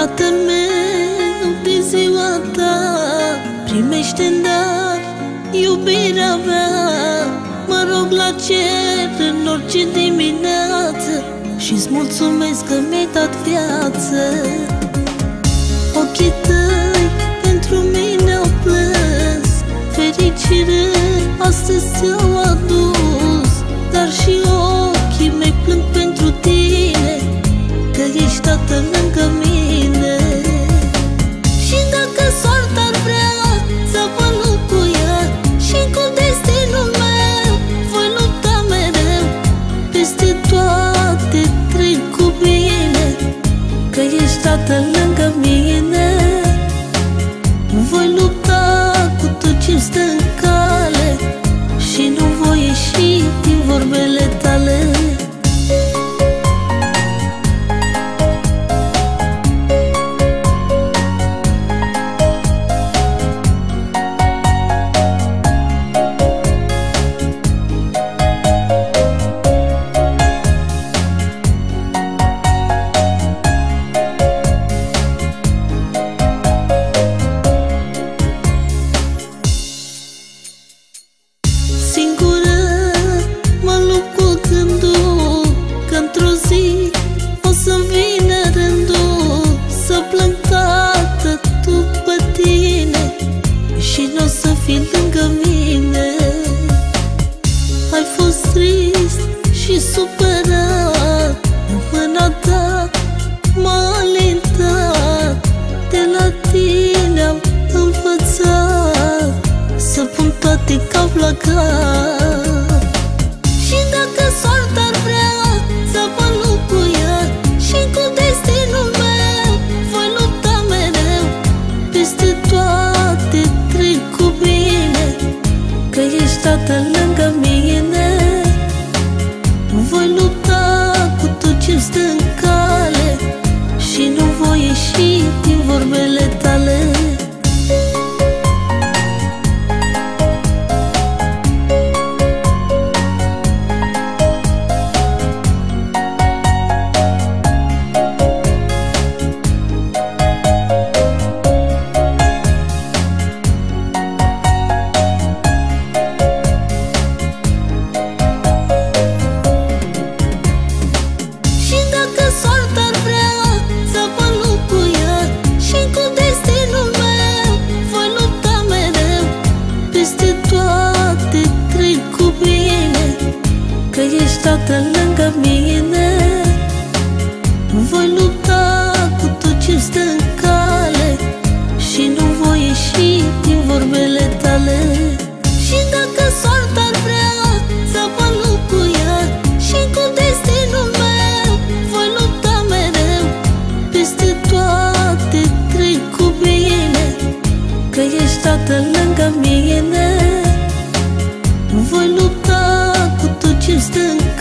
Tatăl meu, de ziua ta Primește în dar iubirea mea. Mă rog la cer în orice dimineață Și-ți mulțumesc că mi-ai dat viață ești tată lângă mine fost trist și supărat Că ești toată lângă mine. Voi lupta cu tot ce stă în cale Și nu voi ieși din vorbele tale. Și dacă soarta ar vrea să vă locuia Și cu destinul meu voi lupta mereu Peste toate trei cu bine Că ești toată lângă mine. Voi lupta Just still.